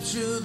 capture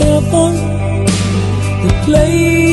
upon the place.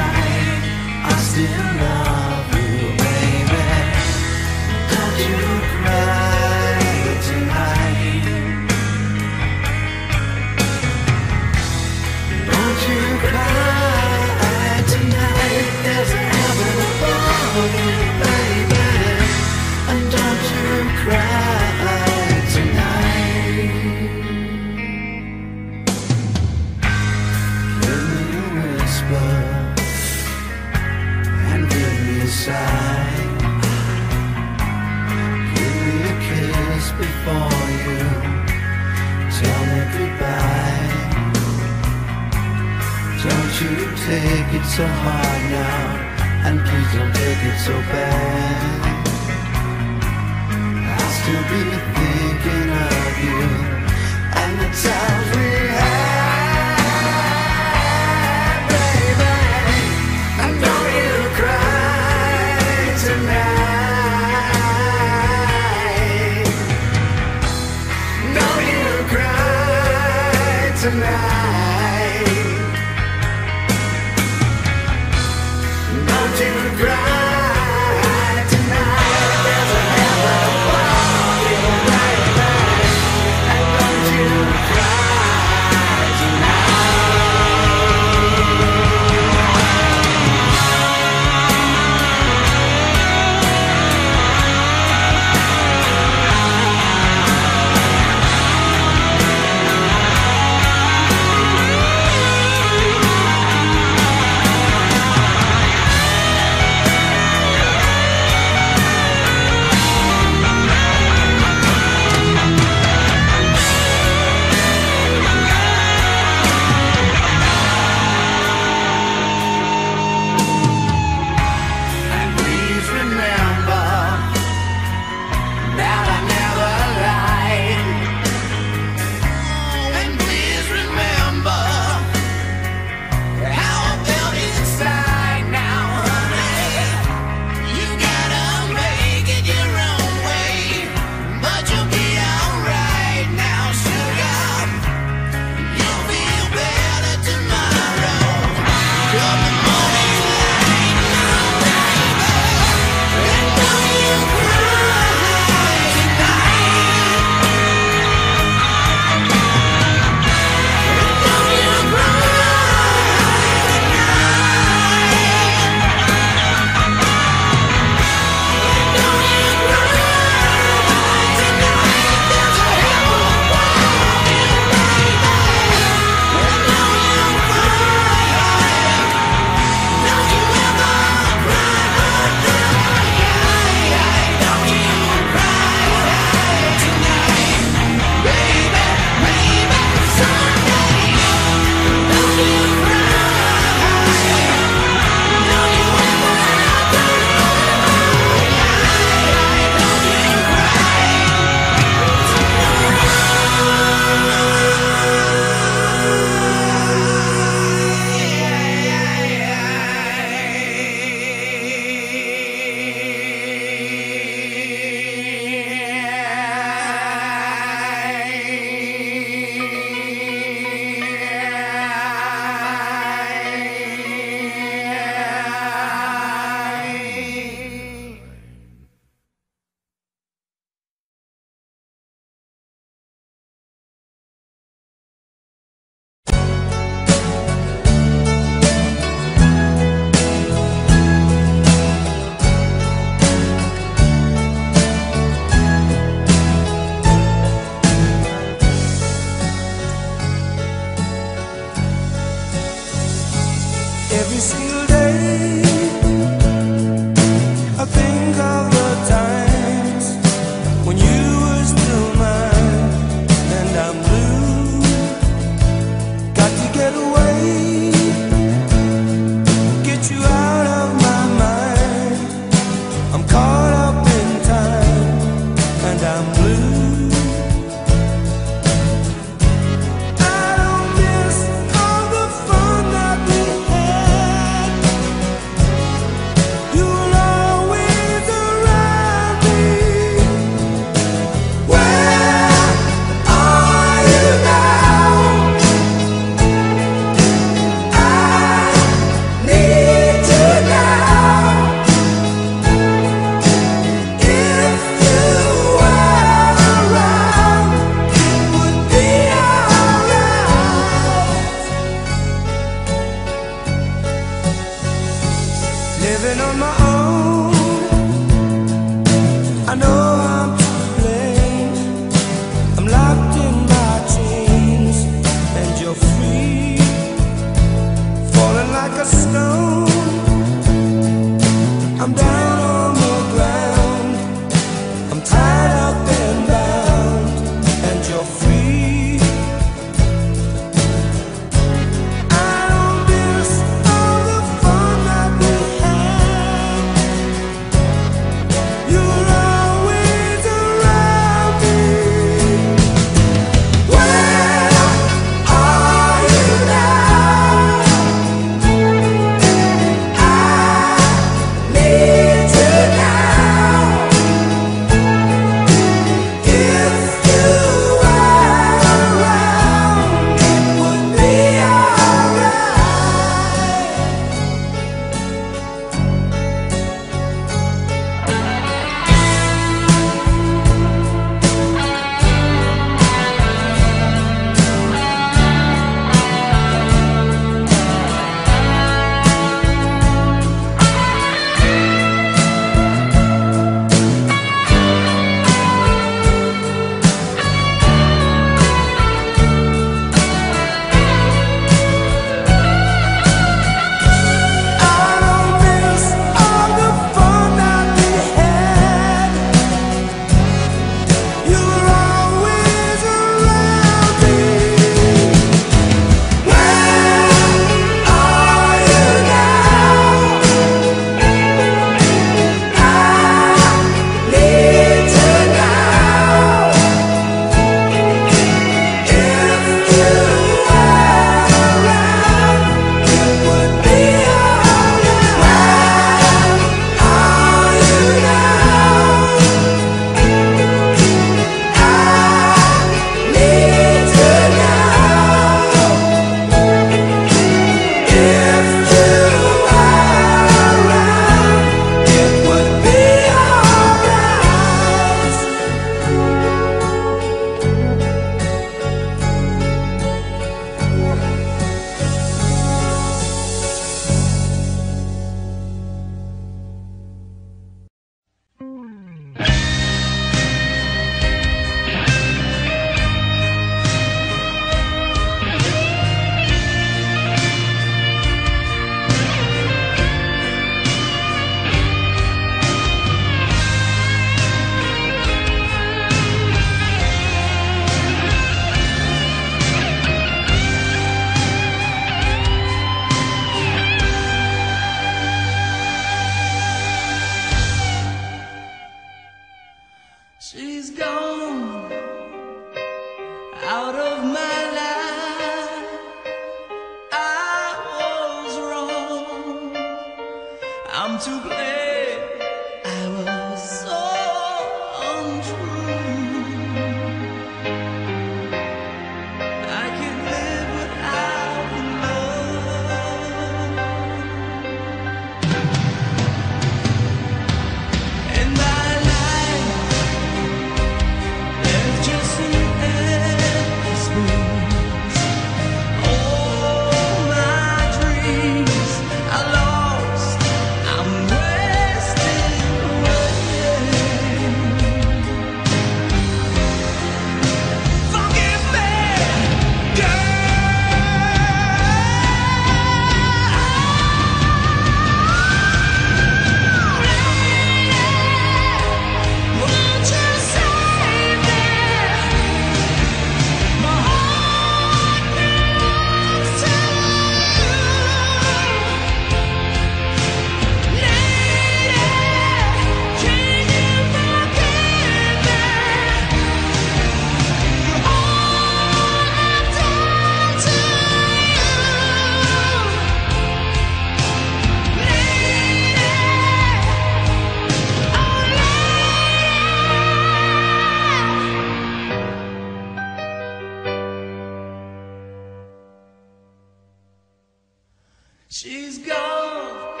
She's gone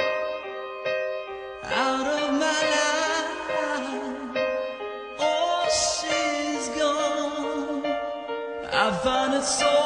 out of my life. Oh, she's gone. I find it so.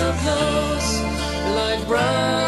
of those like brown.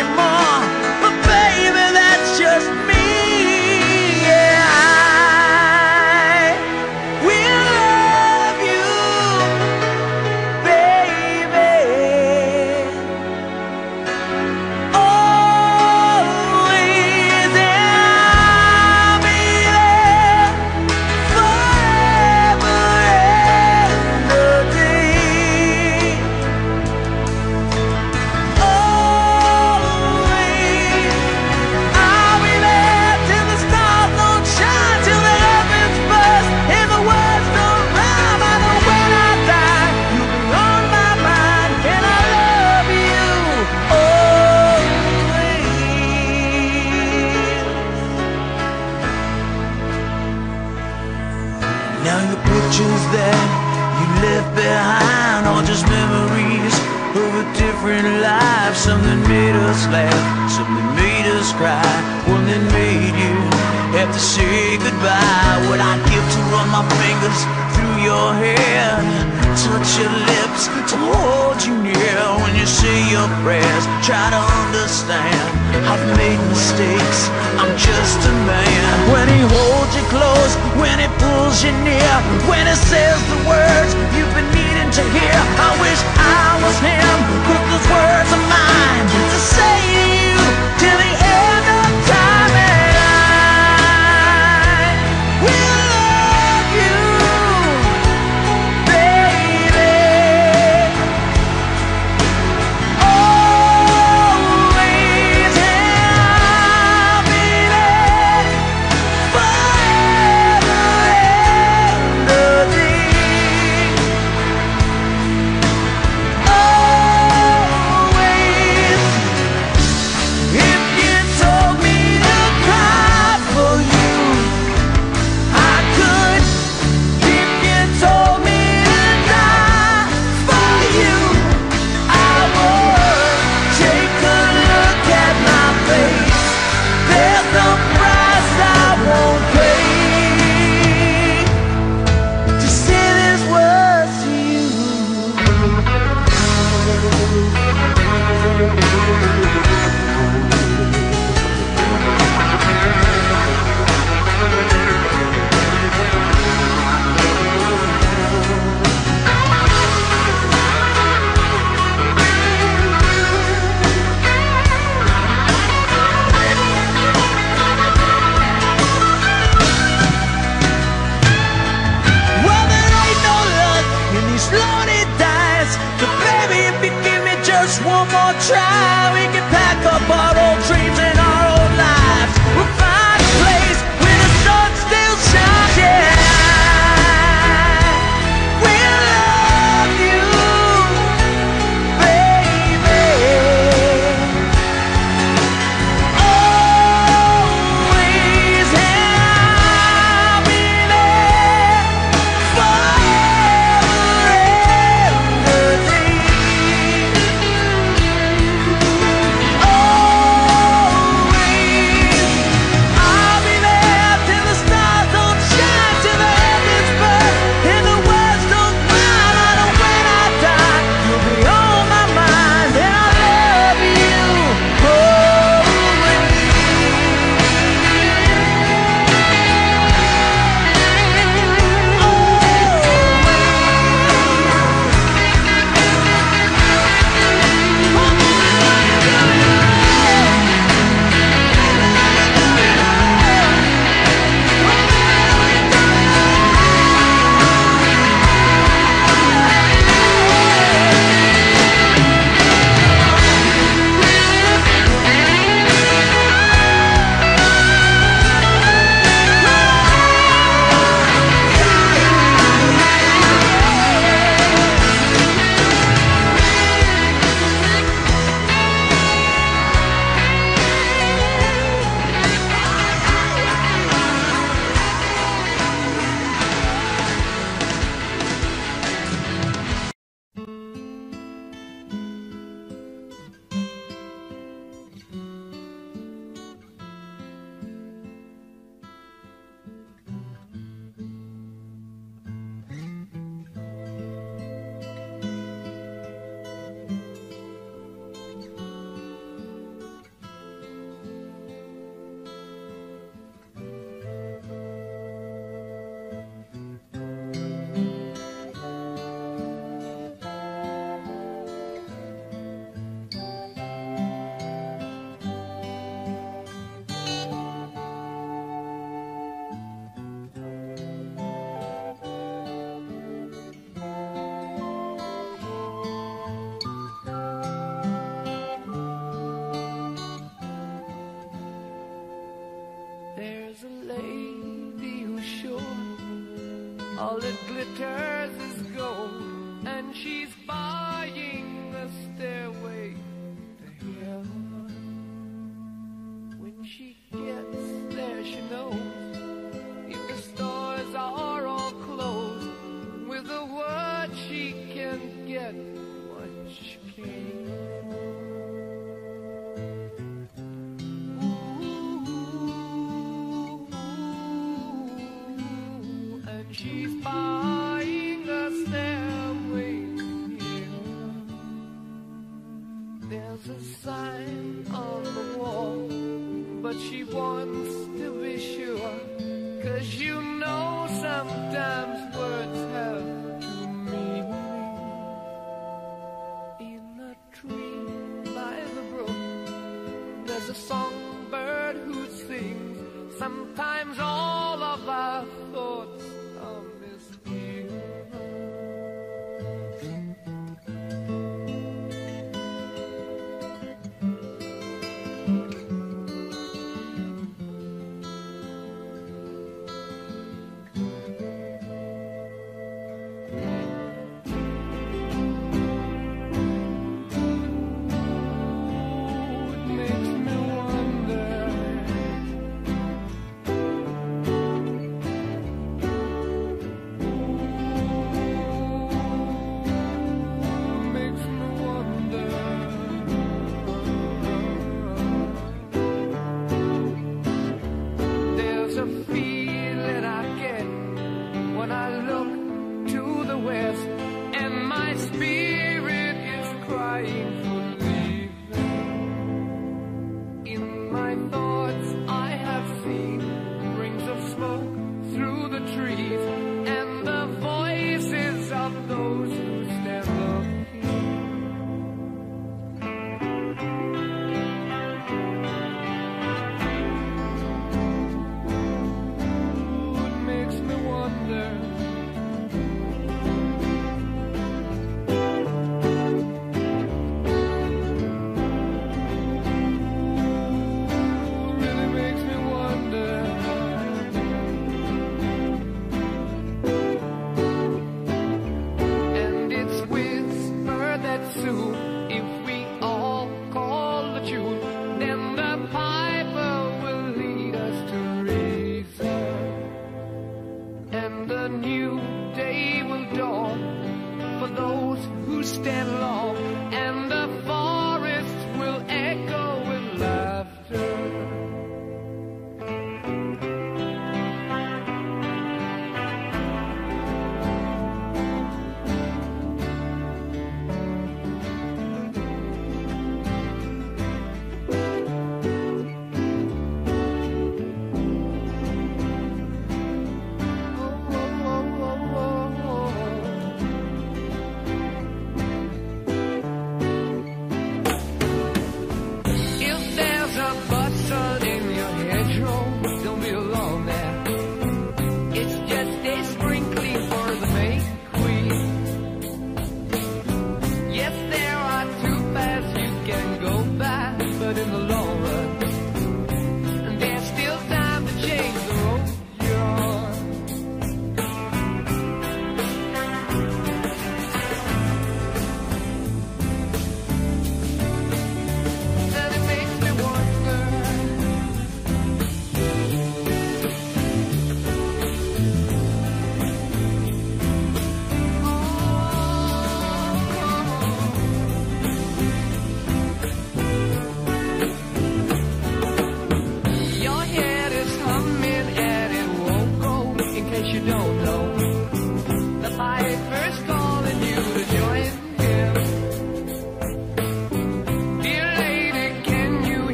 different life. Something made us laugh, something made us cry, one that made you have to say goodbye. What I give to run my fingers through your hair, touch your lips to hold you near when you say your prayers. Try to understand, I've made mistakes. I'm just a man. When he holds you close, when he pulls you near, when he says the words you've been needing to hear. I wish I was him, put those words of mine to say to you till the end there's a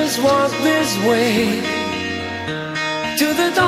just walk this way to the dawn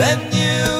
than you.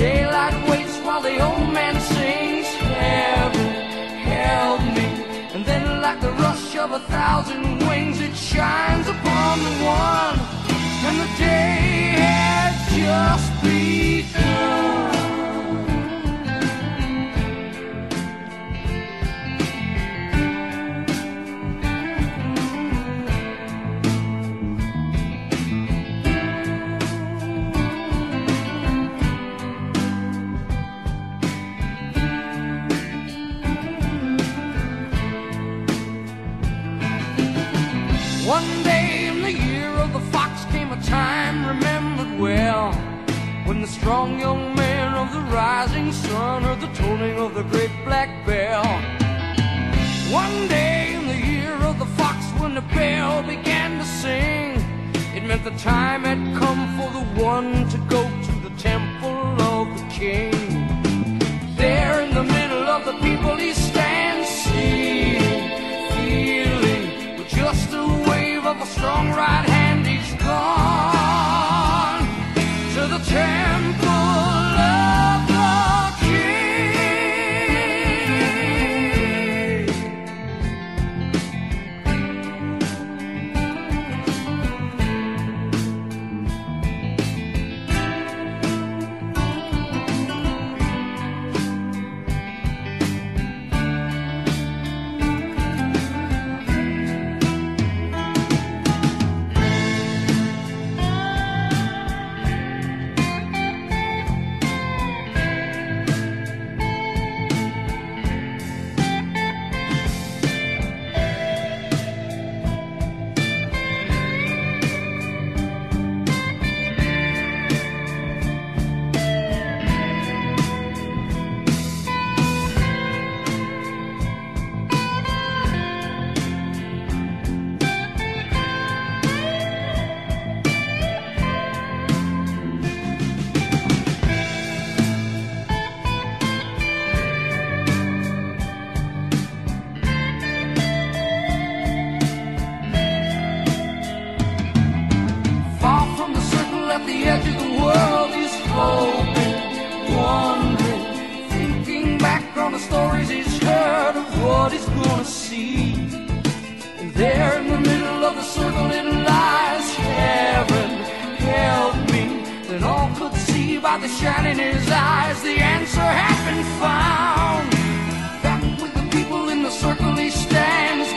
Daylight waits while the old man sings, Heaven, help me. And then, like the rush of a thousand wings, it shines upon the one, and the day has just begun. The strong young man of the rising sun heard the tolling of the great black bell. One day in the year of the fox when the bell began to sing, it meant the time had come for the one to go to the temple of the king. There in the middle of the people he stands, seeing, feeling, with just a wave of a strong right hand, he's gone to the temple shine in his eyes, the answer had been found. Back with the people in the circle he stands,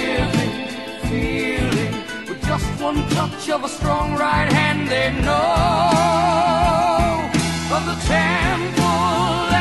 giving, feeling. With just one touch of a strong right hand, they know of the temple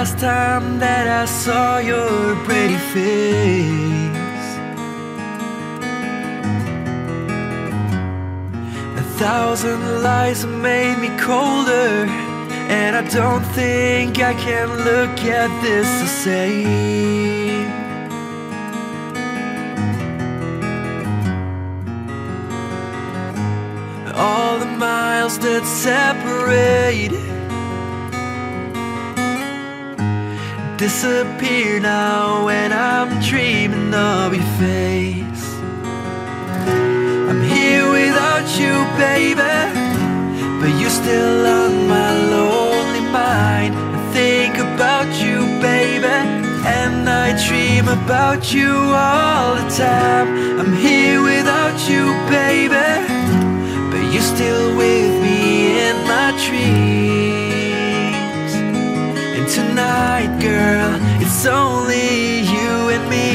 last time that I saw your pretty face. A thousand lies made me colder And I don't think I can look at this the same. All the miles that separate disappear now when I'm dreaming of your face. I'm here without you, baby, but you're still on my lonely mind. I think about you, baby, and I dream about you all the time. I'm here without you, baby, but you're still with me in my dreams. Tonight, girl, it's only you and me.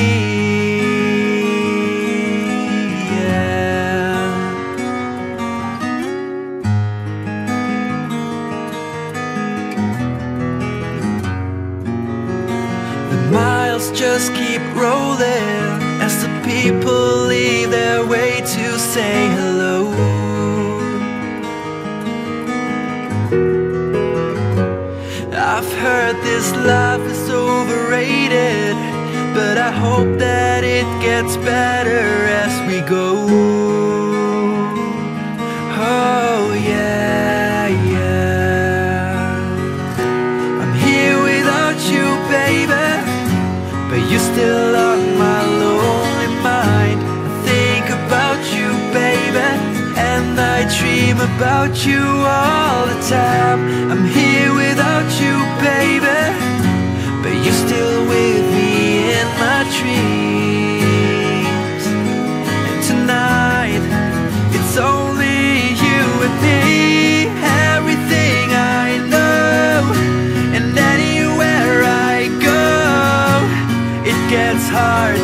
The miles just keep rolling as the people leave their way to say hello. Heard this life is overrated, but I hope that it gets better as we go. Oh, yeah, yeah. I'm here without you, baby, but you're still on my lonely mind. I think about you, baby, and I dream about you all the time. I'm here without you, baby, but you're still with me in my dreams. And tonight, it's only you and me, everything I know, and anywhere I go, it gets hard,